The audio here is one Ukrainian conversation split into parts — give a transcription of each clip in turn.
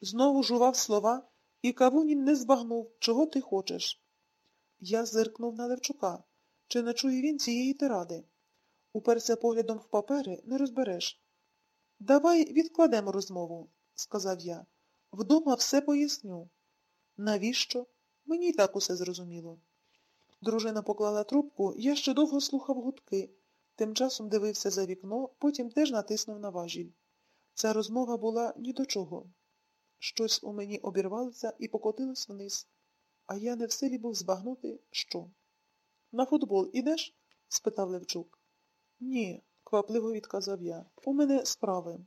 Знову жував слова, і Кавунін не збагнув, чого ти хочеш. Я зиркнув на Левчука. Чи не чує він цієї тиради? Уперся поглядом в папери, не розбереш. Давай відкладемо розмову, сказав я. Вдома все поясню. Навіщо? Мені так усе зрозуміло. Дружина поклала трубку, я ще довго слухав гудки, тим часом дивився за вікно, потім теж натиснув на важіль. Ця розмова була ні до чого. Щось у мені обірвалося і покотилось вниз, а я не в силі був збагнути, що. На футбол ідеш? спитав Левчук. Ні, квапливо відказав я. У мене справи.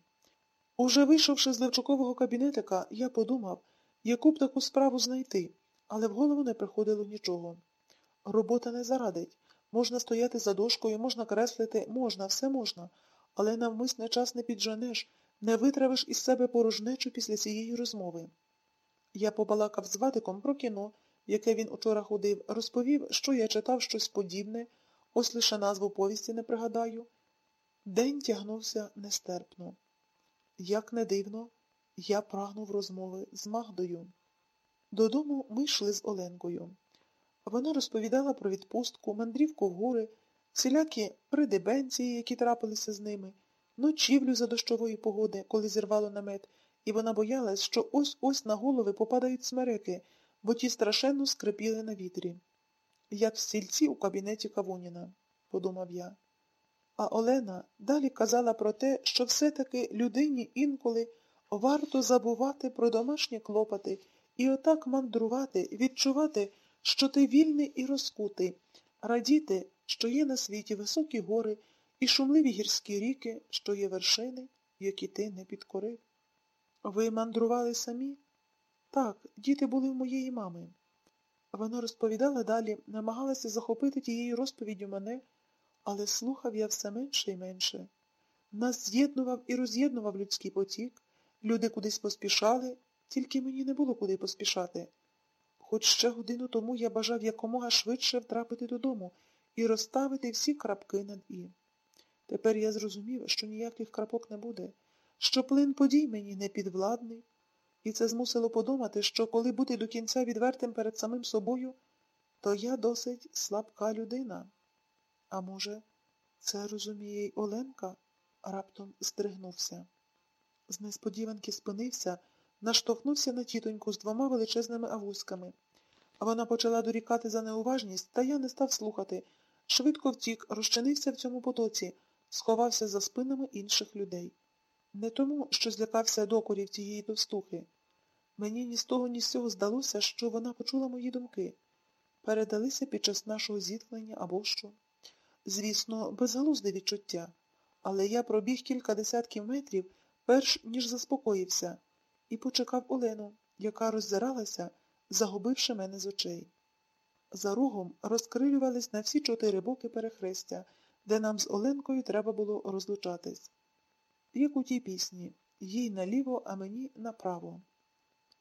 Уже вийшовши з Левчукового кабінетика, я подумав, яку б таку справу знайти, але в голову не приходило нічого. Робота не зарадить. Можна стояти за дошкою, можна креслити, можна, все можна, але навмисне час не підженеш, не витравиш із себе порожнечу після цієї розмови. Я побалакав з Вадиком про кіно, яке він учора ходив, розповів, що я читав щось подібне, ось лише назву повісті не пригадаю. День тягнувся нестерпно. Як не дивно, я прагнув розмови з Магдою. Додому ми йшли з Оленкою. Вона розповідала про відпустку, мандрівку в гори, всілякі придебенції, які трапилися з ними, ночівлю за дощової погоди, коли зірвало намет, і вона боялась, що ось-ось на голови попадають смереки, бо ті страшенно скрипіли на вітрі. Як в стільці у кабінеті Кавуніна, подумав я. А Олена далі казала про те, що все-таки людині інколи варто забувати про домашні клопоти і отак мандрувати, відчувати, що ти вільний і розкутий, радіти, що є на світі високі гори і шумливі гірські ріки, що є вершини, які ти не підкорив. Ви мандрували самі? Так, діти були в моєї мами. Вона розповідала далі, намагалася захопити тією розповіддю мене, але слухав я все менше і менше. Нас з'єднував і роз'єднував людський потік, люди кудись поспішали, тільки мені не було куди поспішати. Хоч ще годину тому я бажав якомога швидше втрапити додому і розставити всі крапки над І. Тепер я зрозумів, що ніяких крапок не буде, що плин подій мені не підвладний, і це змусило подумати, що коли бути до кінця відвертим перед самим собою, то я досить слабка людина. А може, це розуміє й Оленка? раптом здригнувся. З несподіванки спинився, наштовхнувся на тітоньку з двома величезними авузками. Вона почала дорікати за неуважність, та я не став слухати. Швидко втік, розчинився в цьому потоці, сховався за спинами інших людей. Не тому, що злякався докорів тієї товстухи. Мені ні з того, ні з цього здалося, що вона почула мої думки. Передалися під час нашого зіткнення або що. Звісно, безглузде відчуття, але я пробіг кілька десятків метрів, перш ніж заспокоївся, і почекав Олену, яка роззиралася, загубивши мене з очей. За рогом розкрилювались на всі чотири боки перехрестя, де нам з Оленкою треба було розлучатись. Як у тій пісні їй наліво, а мені направо.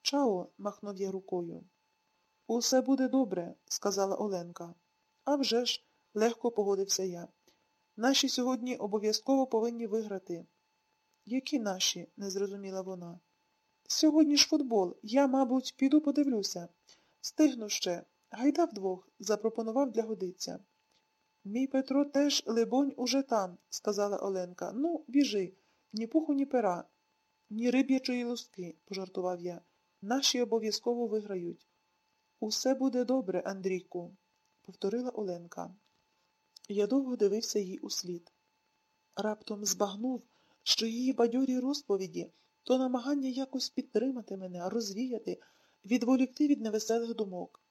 Чао, махнув я рукою. Усе буде добре, сказала Оленка. «А вже ж, легко погодився я. Наші сьогодні обов'язково повинні виграти. Які наші? не зрозуміла вона. Сьогодні ж футбол. Я, мабуть, піду подивлюся. Стигну ще. Гайда вдвох, запропонував для годиця. Мій Петро теж, либонь, уже там, сказала Оленка. Ну, біжи, ні пуху, ні пера, ні риб'ячої луски, пожартував я. Наші обов'язково виграють. Усе буде добре, Андрійку, повторила Оленка. Я довго дивився їй услід. Раптом збагнув, що її бадьорі розповіді то намагання якось підтримати мене, розвіяти, відволікти від невеселих думок.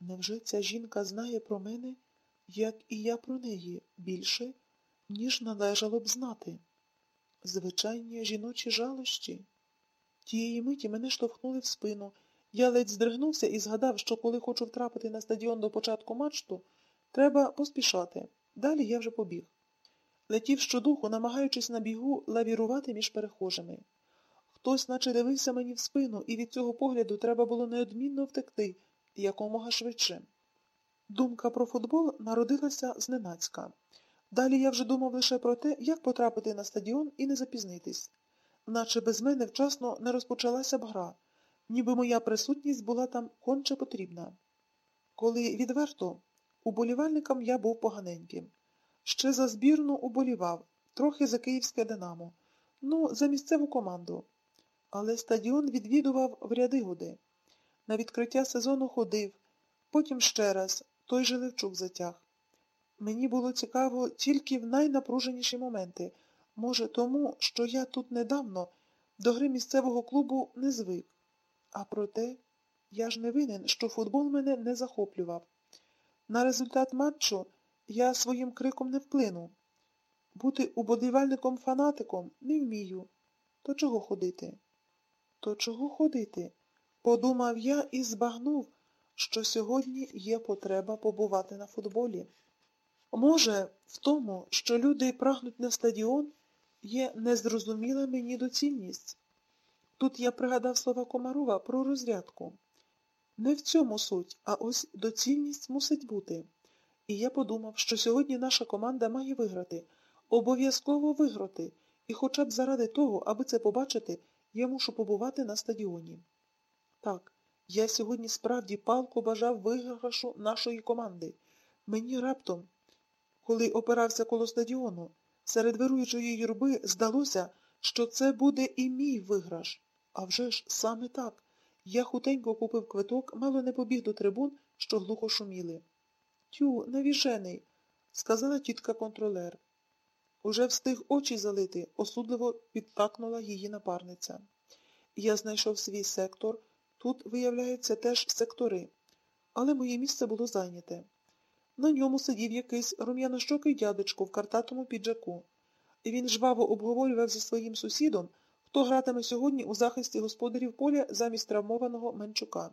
Невже ця жінка знає про мене, як і я про неї, більше, ніж належало б знати? Звичайні жіночі жалощі. Тієї миті мене штовхнули в спину. Я ледь здригнувся і згадав, що коли хочу втрапити на стадіон до початку матчу, треба поспішати. Далі я вже побіг. Летів щодуху, намагаючись на бігу лавірувати між перехожими. Хтось наче дивився мені в спину, і від цього погляду треба було неодмінно втекти якомога швидше. Думка про футбол народилася зненацька. Далі я вже думав лише про те, як потрапити на стадіон і не запізнитись. наче без мене вчасно не розпочалася б гра, ніби моя присутність була там конче потрібна. Коли відверто, уболівальникам я був поганеньким. Ще за збірну уболівав, трохи за київське Динамо, ну, за місцеву команду. Але стадіон відвідував в ряди годи. На відкриття сезону ходив, потім ще раз той же Левчук затяг. Мені було цікаво тільки в найнапруженіші моменти, може, тому, що я тут недавно до гри місцевого клубу не звик. А проте я ж не винен, що футбол мене не захоплював. На результат матчу я своїм криком не вплину. Бути уболівальником-фанатиком не вмію. То чого ходити? То чого ходити? Подумав я і збагнув, що сьогодні є потреба побувати на футболі. Може, в тому, що люди прагнуть на стадіон, є незрозуміла мені доцільність. Тут я пригадав слова Комарова про розрядку. Не в цьому суть, а ось доцільність мусить бути. І я подумав, що сьогодні наша команда має виграти, обов'язково виграти, і хоча б заради того, аби це побачити, я мушу побувати на стадіоні. Так, я сьогодні справді палко бажав виграшу нашої команди. Мені раптом, коли опирався коло стадіону, серед вируючої юрби здалося, що це буде і мій виграш. А вже ж саме так. Я хутенько купив квиток, мало не побіг до трибун, що глухо шуміли. Тю, навіжений, сказала тітка контролер. Уже встиг очі залити, осудливо підтакнула її напарниця. Я знайшов свій сектор. Тут, виявляється, теж сектори. Але моє місце було зайняте. На ньому сидів якийсь рум'янощокий дядечко в картатому піджаку. Він жваво обговорював зі своїм сусідом, хто гратиме сьогодні у захисті господарів поля замість травмованого Менчука.